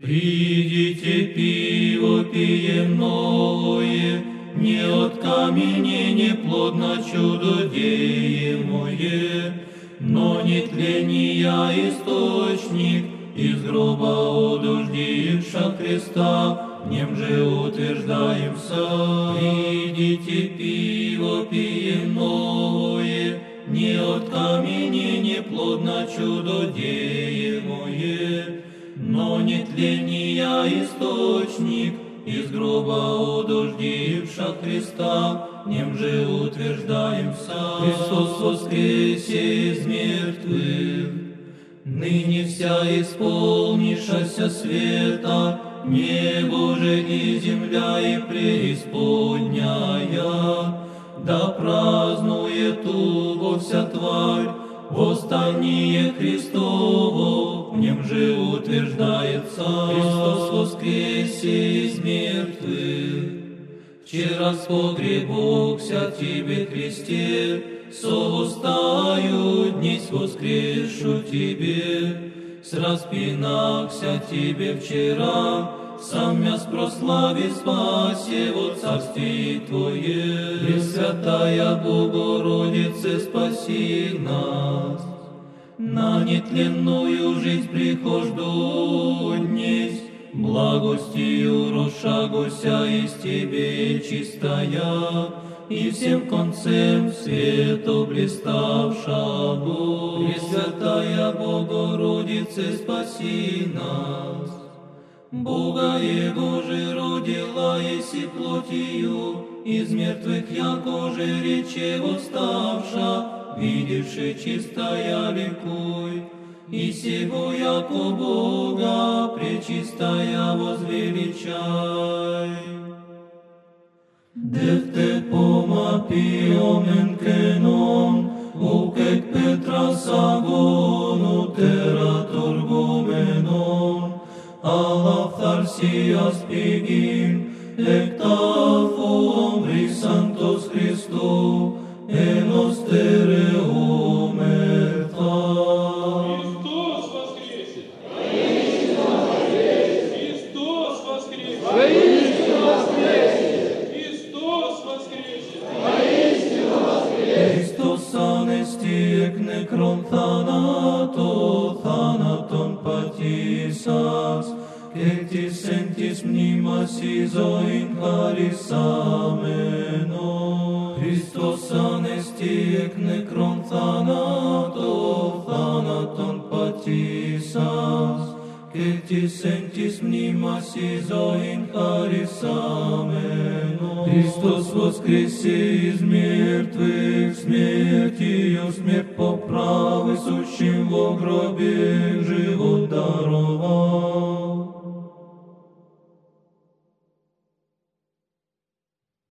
Придите, пиво пием новое, не от каменения плодно чудо деемое, но не тления источник, из гроба одуждивша креста, нем же утверждаемся. Придите, пиво пием новое, не от каменения плодно чудо деемое, но не тления источник, из гроба одуждивша Христа, в нем же утверждаемся. Христос воскресе из мертвых, ныне вся исполнившаяся света, небо же и земля и преисподняя, да празднует ту вся тварь, восстание Христово, в нем же утверждается. Христос воскресе из мертвых. Вчера с погребокся тебе Христе, совостаю днесь воскрешу тебе, распинакся тебе вчера, сам я прослави спасе во царстве Твое. Пресвятая Богородице, спаси нас, на нетленную жизнь прихожду днесь, благостью рошагуся из Тебе чистая, и всем концем свету блиставшего. Пресвятая Богородице, спаси нас, Бога Его же родила, еси плотью, из мертвых яко же рече восставша, видевши чистая ликуй, и сего яко Бога пречистая возвеличай. Дефте пома пиомен кенон, укек Петра сагону тера тургуменон, Алафтарсиас пигин, ектафо νεκρών θάνατο, θάνατον πατήσας, και της εν της μνήμας η ζωήν χαρισάμενο. Χριστός ανέστη εκ νεκρών θάνατο, θάνατον πατήσας, και της εν της μνήμας η ζωήν χαρισάμενο. Χριστός воскресе из мертвых, смертью смерть